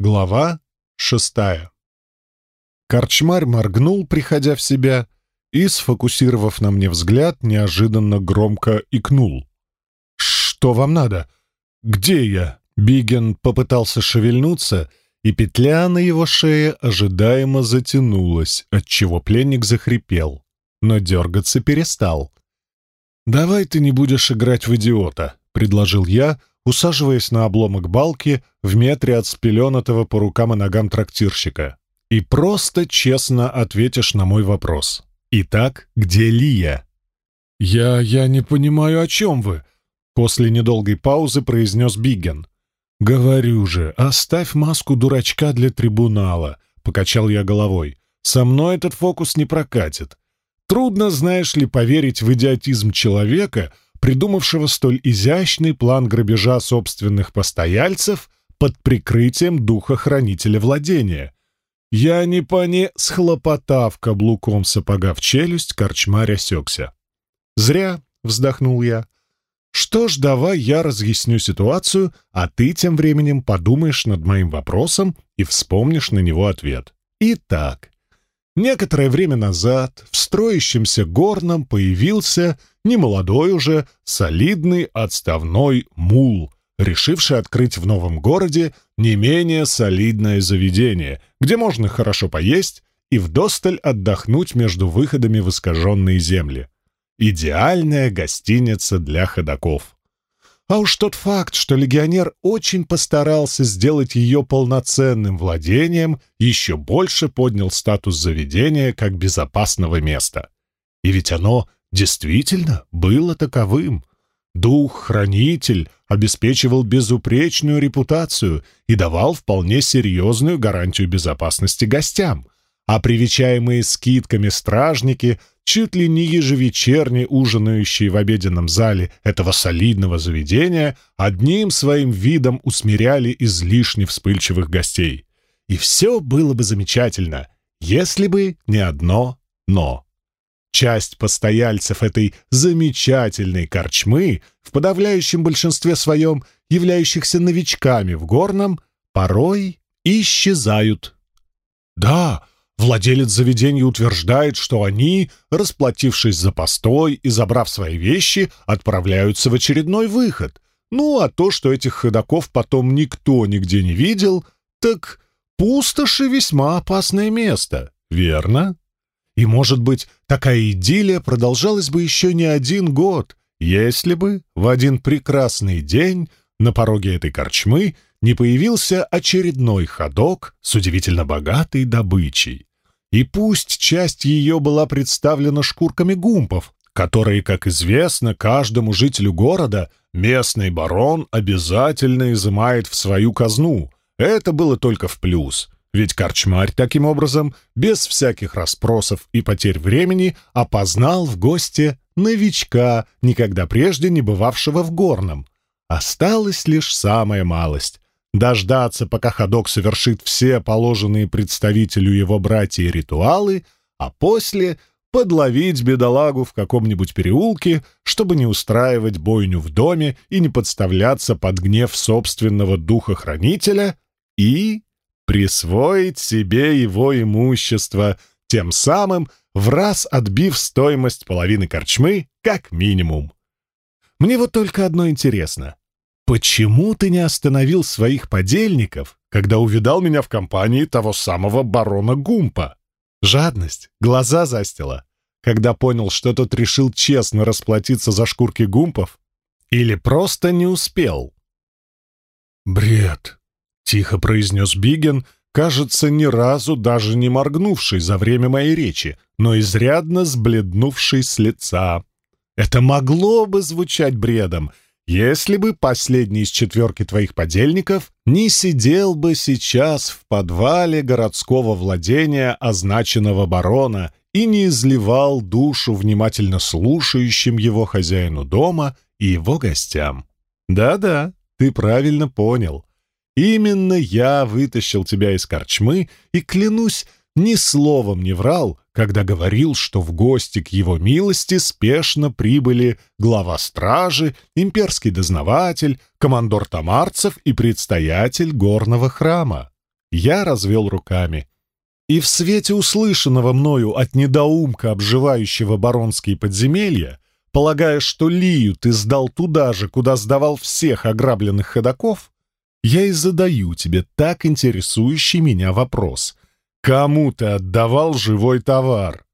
Глава шестая. Корчмарь моргнул, приходя в себя, и, сфокусировав на мне взгляд, неожиданно громко икнул. «Что вам надо? Где я?» Биген попытался шевельнуться, и петля на его шее ожидаемо затянулась, отчего пленник захрипел, но дергаться перестал. «Давай ты не будешь играть в идиота», — предложил я, усаживаясь на обломок балки в метре от спеленатого по рукам и ногам трактирщика. «И просто честно ответишь на мой вопрос. Итак, где Лия?» «Я... я не понимаю, о чем вы», — после недолгой паузы произнес Биген. «Говорю же, оставь маску дурачка для трибунала», — покачал я головой. «Со мной этот фокус не прокатит. Трудно, знаешь ли, поверить в идиотизм человека, придумавшего столь изящный план грабежа собственных постояльцев под прикрытием духа-хранителя владения. Я не поне, схлопотав каблуком сапога в челюсть, корчмарь осекся. «Зря», — вздохнул я. «Что ж, давай я разъясню ситуацию, а ты тем временем подумаешь над моим вопросом и вспомнишь на него ответ. Итак, Некоторое время назад в строящемся горном появился немолодой уже, солидный отставной мул, решивший открыть в новом городе не менее солидное заведение, где можно хорошо поесть и вдосталь отдохнуть между выходами в искаженные земли. Идеальная гостиница для ходаков. А уж тот факт, что легионер очень постарался сделать ее полноценным владением, еще больше поднял статус заведения как безопасного места. И ведь оно действительно было таковым. Дух-хранитель обеспечивал безупречную репутацию и давал вполне серьезную гарантию безопасности гостям, а привечаемые скидками стражники чуть ли не ежевечерне ужинающие в обеденном зале этого солидного заведения, одним своим видом усмиряли излишне вспыльчивых гостей. И все было бы замечательно, если бы не одно «но». Часть постояльцев этой замечательной корчмы, в подавляющем большинстве своем являющихся новичками в горном, порой исчезают. Да, Владелец заведения утверждает, что они, расплатившись за постой и забрав свои вещи, отправляются в очередной выход. Ну, а то, что этих ходаков потом никто нигде не видел, так пустоши весьма опасное место, верно? И, может быть, такая идиллия продолжалась бы еще не один год, если бы в один прекрасный день на пороге этой корчмы не появился очередной ходок с удивительно богатой добычей. И пусть часть ее была представлена шкурками гумпов, которые, как известно, каждому жителю города местный барон обязательно изымает в свою казну. Это было только в плюс, ведь корчмарь таким образом, без всяких расспросов и потерь времени, опознал в госте новичка, никогда прежде не бывавшего в горном. Осталась лишь самая малость дождаться, пока ходок совершит все положенные представителю его братья ритуалы, а после подловить бедолагу в каком-нибудь переулке, чтобы не устраивать бойню в доме и не подставляться под гнев собственного духа-хранителя и присвоить себе его имущество, тем самым в раз отбив стоимость половины корчмы как минимум. Мне вот только одно интересно. «Почему ты не остановил своих подельников, когда увидал меня в компании того самого барона Гумпа?» Жадность, глаза застила, когда понял, что тот решил честно расплатиться за шкурки Гумпов? Или просто не успел? «Бред», — тихо произнес Биген, кажется, ни разу даже не моргнувший за время моей речи, но изрядно сбледнувший с лица. Это могло бы звучать бредом — если бы последний из четверки твоих подельников не сидел бы сейчас в подвале городского владения означенного барона и не изливал душу внимательно слушающим его хозяину дома и его гостям. Да-да, ты правильно понял. Именно я вытащил тебя из корчмы и, клянусь, ни словом не врал, когда говорил, что в гости к его милости спешно прибыли глава стражи, имперский дознаватель, командор тамарцев и предстоятель горного храма. Я развел руками. И в свете услышанного мною от недоумка, обживающего баронские подземелья, полагая, что Лию ты сдал туда же, куда сдавал всех ограбленных ходаков, я и задаю тебе так интересующий меня вопрос. Кому ты отдавал живой товар?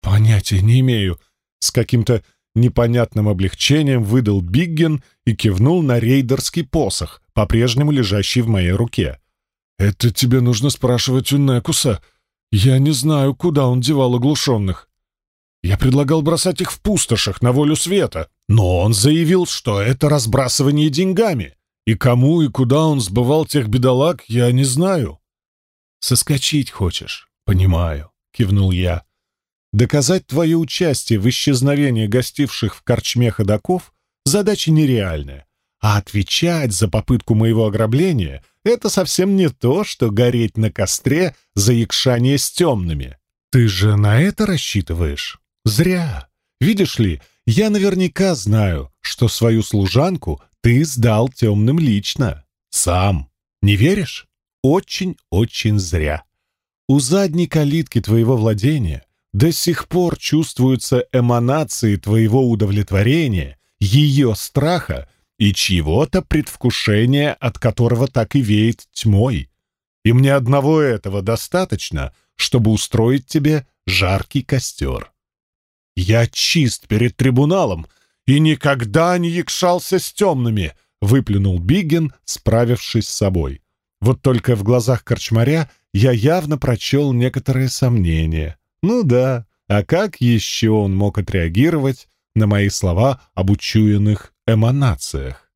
Понятия не имею. С каким-то непонятным облегчением выдал Бигген и кивнул на рейдерский посох, по-прежнему лежащий в моей руке. «Это тебе нужно спрашивать у Некуса. Я не знаю, куда он девал оглушенных. Я предлагал бросать их в пустошах на волю света, но он заявил, что это разбрасывание деньгами. И кому и куда он сбывал тех бедолаг, я не знаю». «Соскочить хочешь?» «Понимаю», — кивнул я. «Доказать твое участие в исчезновении гостивших в корчме ходаков — задача нереальная. А отвечать за попытку моего ограбления — это совсем не то, что гореть на костре за якшание с темными. Ты же на это рассчитываешь? Зря. Видишь ли, я наверняка знаю, что свою служанку ты сдал темным лично. Сам. Не веришь? Очень-очень зря. У задней калитки твоего владения до сих пор чувствуются эманации твоего удовлетворения, ее страха и чьего-то предвкушения, от которого так и веет тьмой. И мне одного этого достаточно, чтобы устроить тебе жаркий костер. Я чист перед трибуналом и никогда не якшался с темными, выплюнул Бигген, справившись с собой. Вот только в глазах корчмаря я явно прочел некоторые сомнения. Ну да, а как еще он мог отреагировать на мои слова об учуянных эманациях.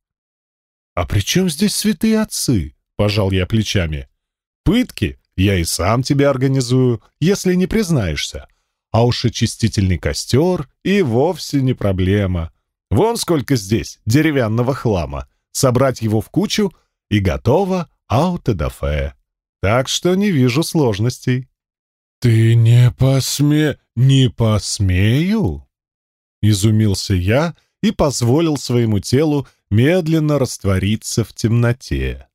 «А при чем здесь святые отцы?» — пожал я плечами. «Пытки я и сам тебе организую, если не признаешься. А уж очистительный костер и вовсе не проблема. Вон сколько здесь деревянного хлама. Собрать его в кучу и готово аутодафе. Так что не вижу сложностей». «Ты не посме... не посмею?» Изумился я и позволил своему телу медленно раствориться в темноте.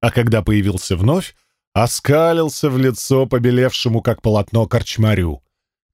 А когда появился вновь, оскалился в лицо побелевшему, как полотно, корчмарю.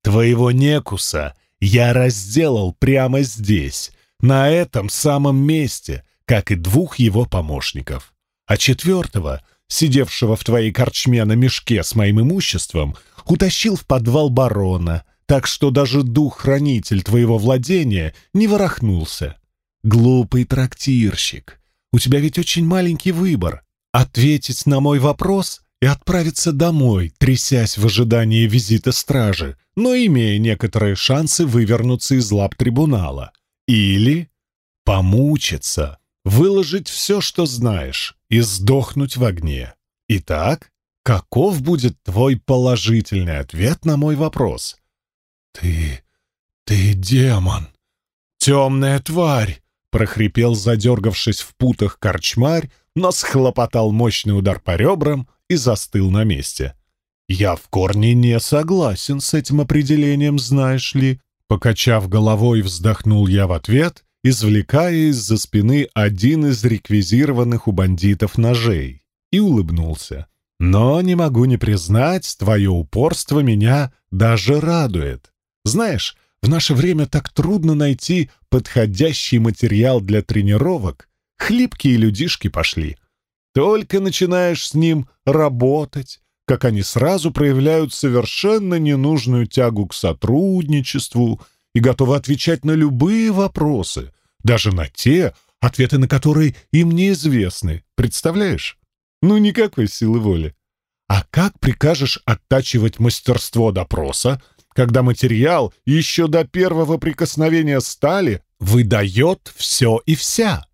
«Твоего некуса я разделал прямо здесь, на этом самом месте, как и двух его помощников. А четвертого, сидевшего в твоей корчме на мешке с моим имуществом, утащил в подвал барона, так что даже дух-хранитель твоего владения не ворохнулся. Глупый трактирщик, у тебя ведь очень маленький выбор. Ответить на мой вопрос и отправиться домой, трясясь в ожидании визита стражи, но имея некоторые шансы вывернуться из лап трибунала. Или помучиться, выложить все, что знаешь, и сдохнуть в огне. Итак, каков будет твой положительный ответ на мой вопрос? «Ты... ты демон! Темная тварь!» — прохрипел, задергавшись в путах корчмарь, но схлопотал мощный удар по ребрам и застыл на месте. «Я в корне не согласен с этим определением, знаешь ли». Покачав головой, вздохнул я в ответ, извлекая из-за спины один из реквизированных у бандитов ножей, и улыбнулся. «Но не могу не признать, твое упорство меня даже радует. Знаешь, в наше время так трудно найти подходящий материал для тренировок. Хлипкие людишки пошли. Только начинаешь с ним работать, как они сразу проявляют совершенно ненужную тягу к сотрудничеству и готовы отвечать на любые вопросы, даже на те, ответы на которые им неизвестны. Представляешь? Ну, никакой силы воли. А как прикажешь оттачивать мастерство допроса, когда материал еще до первого прикосновения стали выдает все и вся.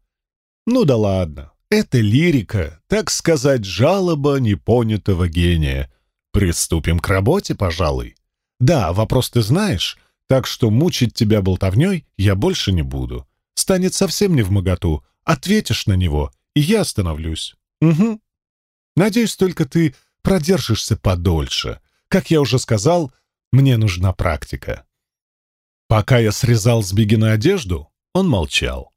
Ну да ладно, это лирика, так сказать, жалоба непонятого гения. Приступим к работе, пожалуй. Да, вопрос ты знаешь, так что мучить тебя болтовней я больше не буду. Станет совсем не в моготу, ответишь на него, и я остановлюсь. Угу. Надеюсь, только ты продержишься подольше. Как я уже сказал, мне нужна практика. Пока я срезал с Бигина одежду, он молчал.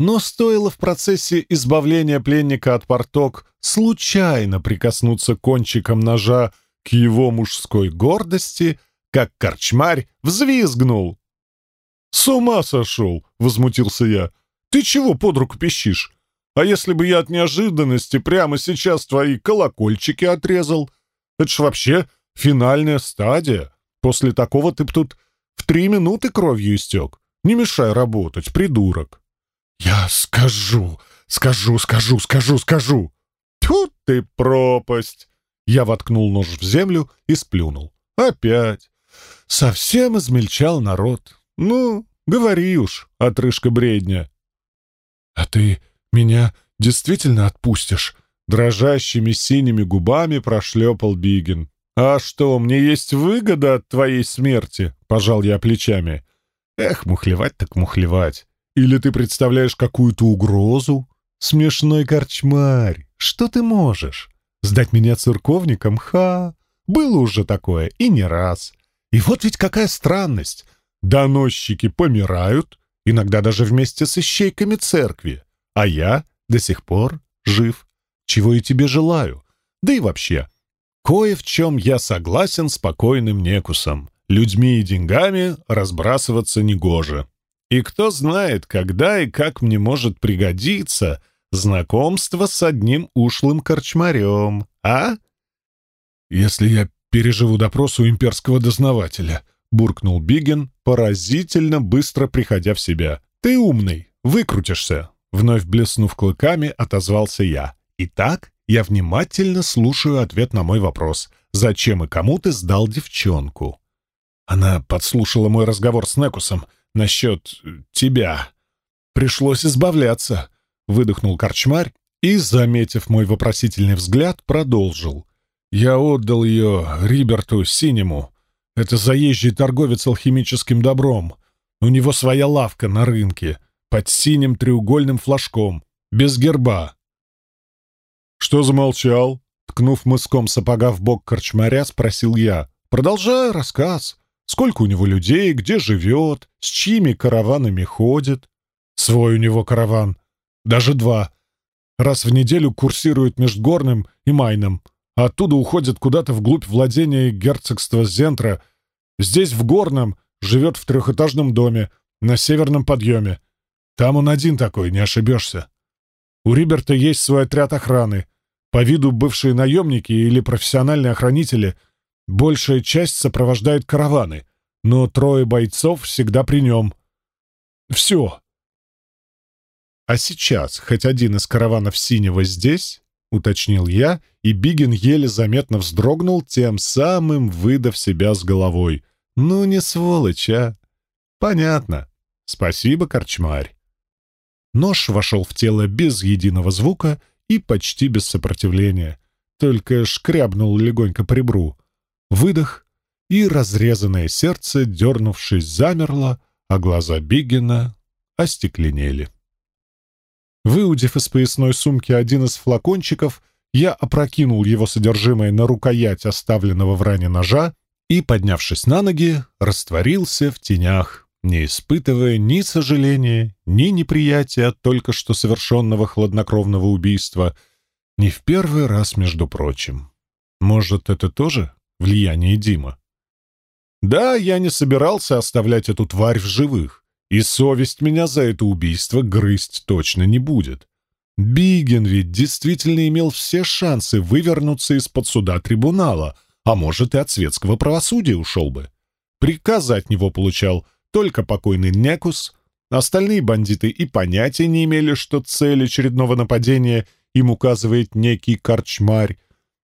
Но стоило в процессе избавления пленника от порток случайно прикоснуться кончиком ножа к его мужской гордости, как корчмарь взвизгнул. «С ума сошел!» — возмутился я. «Ты чего под руку пищишь? А если бы я от неожиданности прямо сейчас твои колокольчики отрезал? Это ж вообще финальная стадия. После такого ты б тут в три минуты кровью истек. Не мешай работать, придурок». «Я скажу, скажу, скажу, скажу, скажу!» «Тьфу ты пропасть!» Я воткнул нож в землю и сплюнул. «Опять!» Совсем измельчал народ. «Ну, говори уж, отрыжка бредня». «А ты меня действительно отпустишь?» Дрожащими синими губами прошлепал Бигин. «А что, мне есть выгода от твоей смерти?» — пожал я плечами. «Эх, мухлевать так мухлевать. Или ты представляешь какую-то угрозу? Смешной корчмарь, что ты можешь? Сдать меня церковникам? Ха! Было уже такое, и не раз. И вот ведь какая странность. Доносчики помирают, иногда даже вместе с ищейками церкви, а я до сих пор жив, чего и тебе желаю. Да и вообще, кое в чем я согласен с покойным Некусом. Людьми и деньгами разбрасываться негоже. И кто знает, когда и как мне может пригодиться знакомство с одним ушлым корчмарем, а? Если я переживу допрос у имперского дознавателя, буркнул Биген, поразительно быстро приходя в себя. «Ты умный, выкрутишься!» Вновь блеснув клыками, отозвался я. «Итак, я внимательно слушаю ответ на мой вопрос. Зачем и кому ты сдал девчонку?» Она подслушала мой разговор с Некусом насчет э, тебя. «Пришлось избавляться», — выдохнул корчмарь и, заметив мой вопросительный взгляд, продолжил. «Я отдал ее Риберту Синему. Это заезжий торговец алхимическим добром. У него своя лавка на рынке, под синим треугольным флажком, без герба. «Что замолчал?» Ткнув мыском сапога в бок корчмаря, спросил я. «Продолжай рассказ. Сколько у него людей, где живет, с чьими караванами ходит?» «Свой у него караван. Даже два. Раз в неделю курсирует между Горным и Майном оттуда уходит куда-то вглубь владения герцогства Зентра. Здесь, в Горном, живет в трехэтажном доме, на северном подъеме. Там он один такой, не ошибешься. У Риберта есть свой отряд охраны. По виду бывшие наемники или профессиональные охранители. Большая часть сопровождает караваны, но трое бойцов всегда при нем. Все. А сейчас хоть один из караванов синего здесь? — уточнил я, и Бигин еле заметно вздрогнул, тем самым выдав себя с головой. «Ну не сволочь, а!» «Понятно. Спасибо, корчмарь». Нож вошел в тело без единого звука и почти без сопротивления, только шкрябнул легонько по ребру. Выдох, и разрезанное сердце, дернувшись, замерло, а глаза Бигина остекленели. Выудив из поясной сумки один из флакончиков, я опрокинул его содержимое на рукоять оставленного в ране ножа и, поднявшись на ноги, растворился в тенях, не испытывая ни сожаления, ни неприятия от только что совершенного хладнокровного убийства, не в первый раз, между прочим. Может, это тоже влияние Дима? Да, я не собирался оставлять эту тварь в живых. И совесть меня за это убийство грызть точно не будет. Биген ведь действительно имел все шансы вывернуться из-под суда трибунала, а может и от светского правосудия ушел бы. Приказы от него получал только покойный Некус, остальные бандиты и понятия не имели, что цель очередного нападения им указывает некий корчмарь.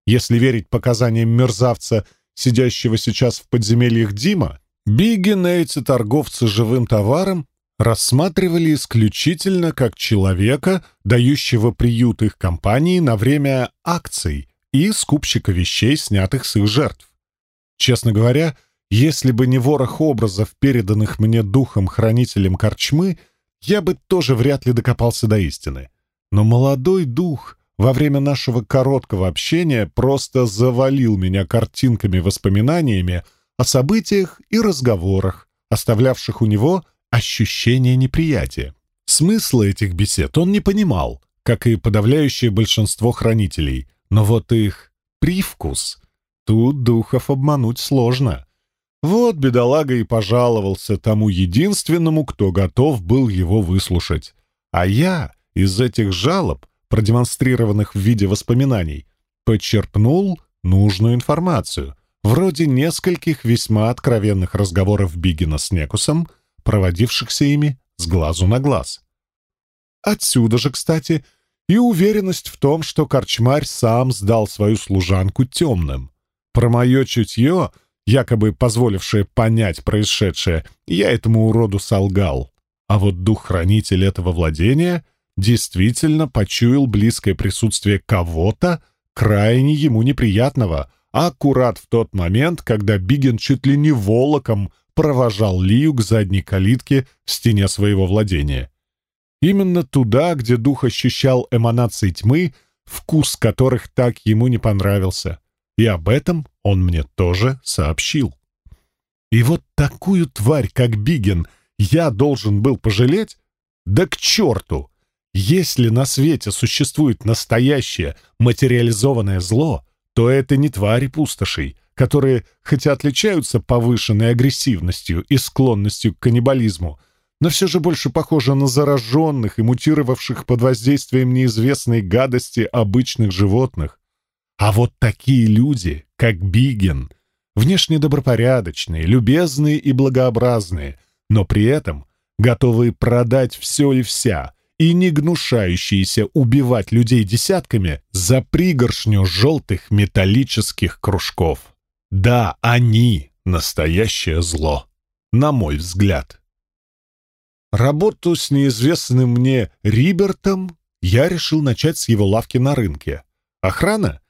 Если верить показаниям мерзавца, сидящего сейчас в подземельях Дима, Биггин эти торговцы живым товаром рассматривали исключительно как человека, дающего приют их компании на время акций и скупщика вещей, снятых с их жертв. Честно говоря, если бы не ворох образов, переданных мне духом-хранителем корчмы, я бы тоже вряд ли докопался до истины. Но молодой дух во время нашего короткого общения просто завалил меня картинками-воспоминаниями о событиях и разговорах, оставлявших у него ощущение неприятия. Смысла этих бесед он не понимал, как и подавляющее большинство хранителей, но вот их привкус тут духов обмануть сложно. Вот бедолага и пожаловался тому единственному, кто готов был его выслушать. А я из этих жалоб, продемонстрированных в виде воспоминаний, подчерпнул нужную информацию, вроде нескольких весьма откровенных разговоров Бигина с Некусом, проводившихся ими с глазу на глаз. Отсюда же, кстати, и уверенность в том, что корчмарь сам сдал свою служанку темным. Про мое чутье, якобы позволившее понять происшедшее, я этому уроду солгал. А вот дух-хранитель этого владения действительно почуял близкое присутствие кого-то, крайне ему неприятного, аккурат в тот момент, когда Биген чуть ли не волоком провожал Лию к задней калитке в стене своего владения. Именно туда, где дух ощущал эманации тьмы, вкус которых так ему не понравился. И об этом он мне тоже сообщил. И вот такую тварь, как Биген, я должен был пожалеть? Да к черту! Если на свете существует настоящее материализованное зло, то это не твари пустошей, которые, хотя отличаются повышенной агрессивностью и склонностью к каннибализму, но все же больше похожи на зараженных и мутировавших под воздействием неизвестной гадости обычных животных. А вот такие люди, как Биген, внешне добропорядочные, любезные и благообразные, но при этом готовые продать все и вся, и не гнушающиеся убивать людей десятками за пригоршню желтых металлических кружков. Да, они — настоящее зло, на мой взгляд. Работу с неизвестным мне Рибертом я решил начать с его лавки на рынке. Охрана?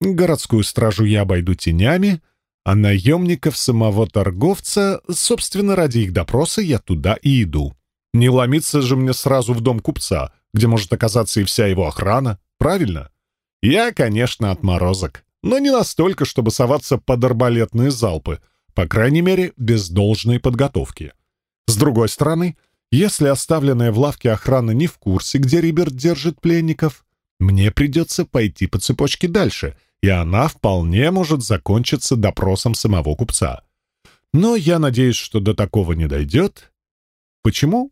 Городскую стражу я обойду тенями, а наемников самого торговца, собственно, ради их допроса я туда и иду. Не ломиться же мне сразу в дом купца, где может оказаться и вся его охрана, правильно? Я, конечно, отморозок, но не настолько, чтобы соваться под арбалетные залпы, по крайней мере, без должной подготовки. С другой стороны, если оставленная в лавке охрана не в курсе, где Риберт держит пленников, мне придется пойти по цепочке дальше, и она вполне может закончиться допросом самого купца. Но я надеюсь, что до такого не дойдет. Почему?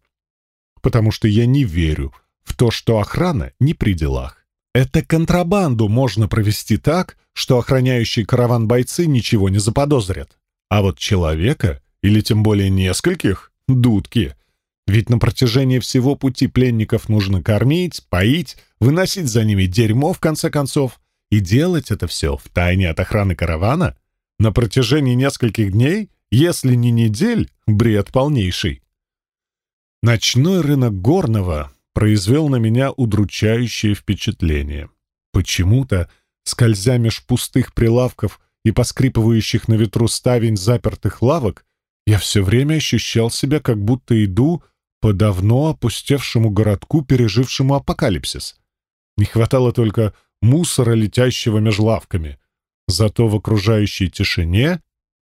Потому что я не верю в то, что охрана не при делах. Это контрабанду можно провести так, что охраняющие караван бойцы ничего не заподозрят. А вот человека, или тем более нескольких, дудки, ведь на протяжении всего пути пленников нужно кормить, поить, выносить за ними дерьмо, в конце концов, и делать это все в тайне от охраны каравана на протяжении нескольких дней, если не недель, бред полнейший. Ночной рынок Горного произвел на меня удручающее впечатление. Почему-то, скользя меж пустых прилавков и поскрипывающих на ветру ставень запертых лавок, я все время ощущал себя, как будто иду по давно опустевшему городку, пережившему апокалипсис. Не хватало только мусора, летящего меж лавками. Зато в окружающей тишине,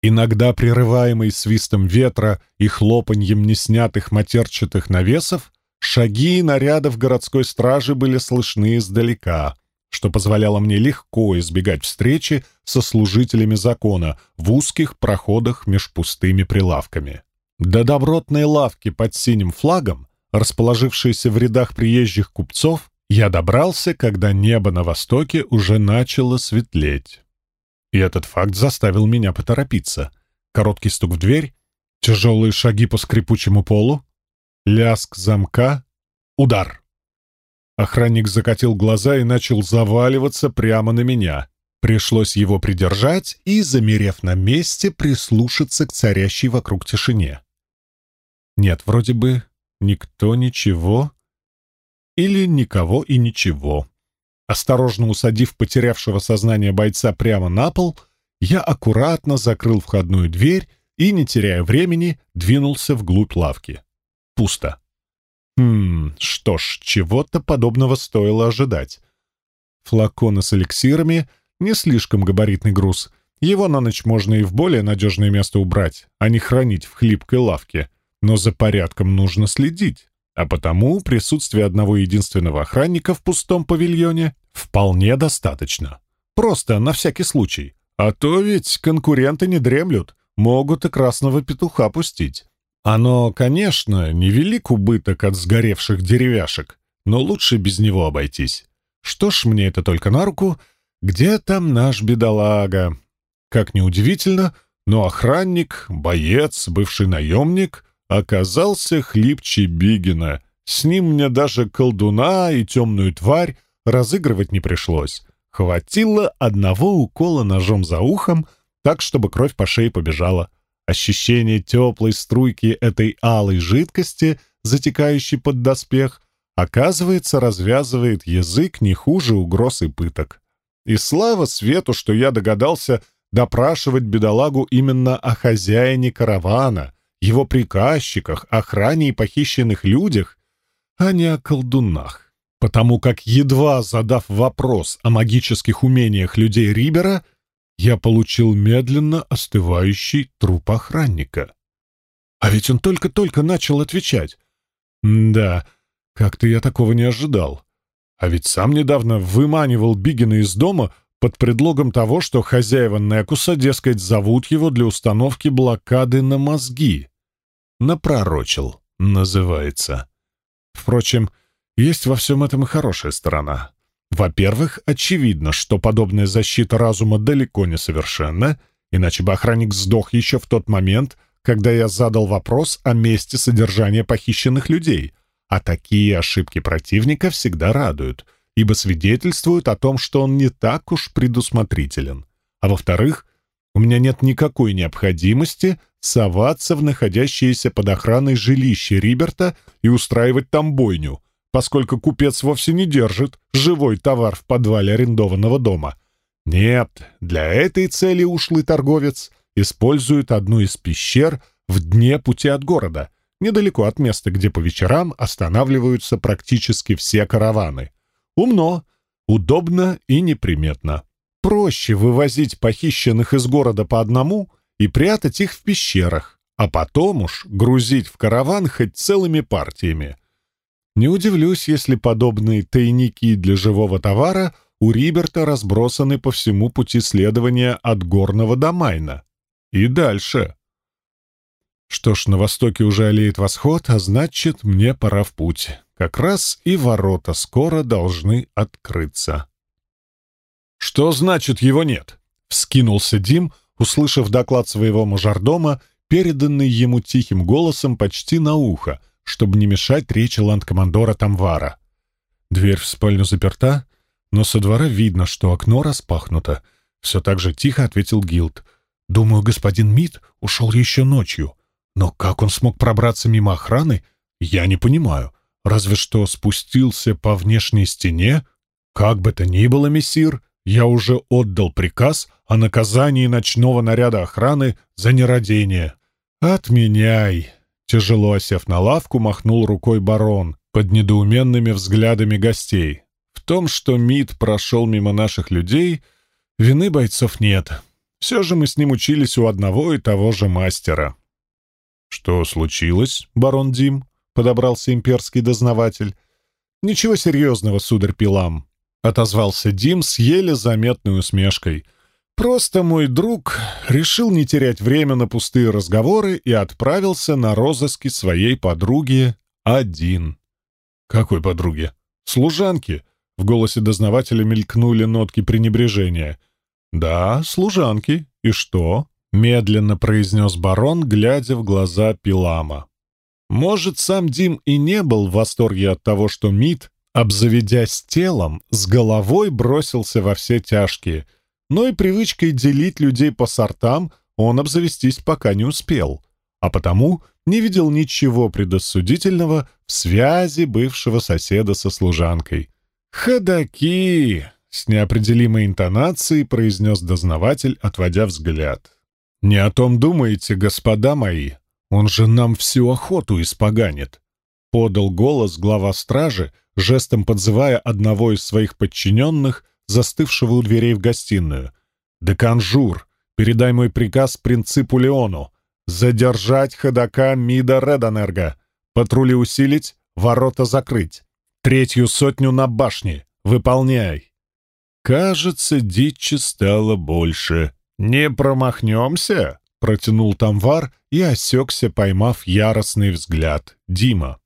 иногда прерываемой свистом ветра и хлопаньем неснятых матерчатых навесов, шаги нарядов городской стражи были слышны издалека, что позволяло мне легко избегать встречи со служителями закона в узких проходах меж пустыми прилавками. До добротной лавки под синим флагом, расположившейся в рядах приезжих купцов, я добрался, когда небо на востоке уже начало светлеть. И этот факт заставил меня поторопиться. Короткий стук в дверь, тяжелые шаги по скрипучему полу, ляск замка, удар. Охранник закатил глаза и начал заваливаться прямо на меня. Пришлось его придержать и, замерев на месте, прислушаться к царящей вокруг тишине. Нет, вроде бы никто ничего или никого и ничего. Осторожно усадив потерявшего сознание бойца прямо на пол, я аккуратно закрыл входную дверь и, не теряя времени, двинулся вглубь лавки. Пусто. Хм, что ж, чего-то подобного стоило ожидать. Флаконы с эликсирами — не слишком габаритный груз. Его на ночь можно и в более надежное место убрать, а не хранить в хлипкой лавке. Но за порядком нужно следить. А потому присутствие одного единственного охранника в пустом павильоне вполне достаточно. Просто на всякий случай. А то ведь конкуренты не дремлют, могут и красного петуха пустить. Оно, конечно, невелик убыток от сгоревших деревяшек, но лучше без него обойтись. Что ж, мне это только на руку. Где там наш бедолага? Как ни удивительно, но охранник, боец, бывший наемник оказался хлипче Бигина. С ним мне даже колдуна и темную тварь разыгрывать не пришлось. Хватило одного укола ножом за ухом, так, чтобы кровь по шее побежала. Ощущение теплой струйки этой алой жидкости, затекающей под доспех, оказывается, развязывает язык не хуже угроз и пыток. И слава свету, что я догадался допрашивать бедолагу именно о хозяине каравана, его приказчиках, охране и похищенных людях, а не о колдунах. Потому как, едва задав вопрос о магических умениях людей Рибера, я получил медленно остывающий труп охранника. А ведь он только-только начал отвечать. да, как-то я такого не ожидал. А ведь сам недавно выманивал Бигина из дома под предлогом того, что хозяева Некуса, дескать, зовут его для установки блокады на мозги. Напророчил, называется. Впрочем, есть во всем этом и хорошая сторона. Во-первых, очевидно, что подобная защита разума далеко не совершенна, иначе бы охранник сдох еще в тот момент, когда я задал вопрос о месте содержания похищенных людей, а такие ошибки противника всегда радуют, ибо свидетельствуют о том, что он не так уж предусмотрителен. А во-вторых, у меня нет никакой необходимости соваться в находящееся под охраной жилище Риберта и устраивать там бойню — поскольку купец вовсе не держит живой товар в подвале арендованного дома. Нет, для этой цели ушлый торговец использует одну из пещер в дне пути от города, недалеко от места, где по вечерам останавливаются практически все караваны. Умно, удобно и неприметно. Проще вывозить похищенных из города по одному и прятать их в пещерах, а потом уж грузить в караван хоть целыми партиями. Не удивлюсь, если подобные тайники для живого товара у Риберта разбросаны по всему пути следования от Горного до Майна. И дальше. Что ж, на востоке уже олеет восход, а значит, мне пора в путь. Как раз и ворота скоро должны открыться. «Что значит его нет?» — вскинулся Дим, услышав доклад своего мажордома, переданный ему тихим голосом почти на ухо — чтобы не мешать речи ландкомандора Тамвара. Дверь в спальню заперта, но со двора видно, что окно распахнуто. Все так же тихо ответил Гилд. «Думаю, господин Мид ушел еще ночью. Но как он смог пробраться мимо охраны, я не понимаю. Разве что спустился по внешней стене? Как бы то ни было, мессир, я уже отдал приказ о наказании ночного наряда охраны за нерадение. Отменяй!» Тяжело осев на лавку, махнул рукой барон под недоуменными взглядами гостей. В том, что МИД прошел мимо наших людей, вины бойцов нет. Все же мы с ним учились у одного и того же мастера. «Что случилось, барон Дим?» — подобрался имперский дознаватель. «Ничего серьезного, сударь Пилам», — отозвался Дим с еле заметной усмешкой — Просто мой друг решил не терять время на пустые разговоры и отправился на розыски своей подруги один. «Какой подруги?» «Служанки!» В голосе дознавателя мелькнули нотки пренебрежения. «Да, служанки. И что?» — медленно произнес барон, глядя в глаза Пилама. Может, сам Дим и не был в восторге от того, что Мид, обзаведясь телом, с головой бросился во все тяжкие — но и привычкой делить людей по сортам он обзавестись пока не успел, а потому не видел ничего предосудительного в связи бывшего соседа со служанкой. «Ходаки!» — с неопределимой интонацией произнес дознаватель, отводя взгляд. «Не о том думаете, господа мои. Он же нам всю охоту испоганит!» Подал голос глава стражи, жестом подзывая одного из своих подчиненных, застывшего у дверей в гостиную. «Деканжур, передай мой приказ принципу Леону. Задержать ходока Мида Редонерга. Патрули усилить, ворота закрыть. Третью сотню на башне. Выполняй». Кажется, дичи стало больше. «Не промахнемся?» — протянул Тамвар и осекся, поймав яростный взгляд Дима.